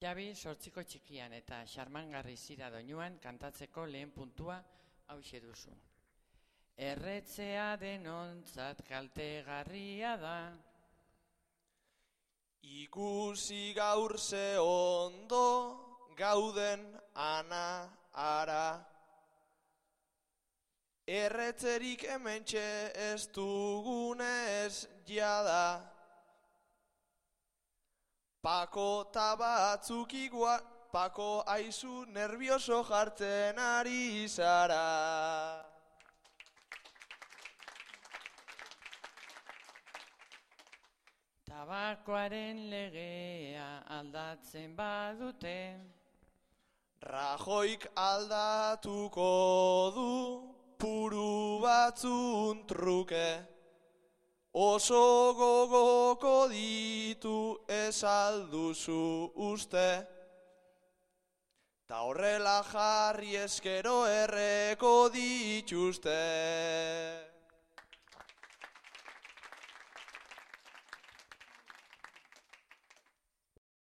Jabi sortziko txikian eta xarmangarri zira doinuan kantatzeko lehen puntua hause duzu. Erretzea denontzat kaltegarria da. Ikusi gaur ze ondo gauden ana ara. Erretzerik hementxe ez dugunez jada. Pako tabatzuk igua, pako aizu nervioso jartzen ari zara. Tabakoaren legea aldatzen badute. Rajoik aldatuko du puru batzun truke. Oso ditu esalduzu uste. Ta horrela jarri eskero erreko dituzte.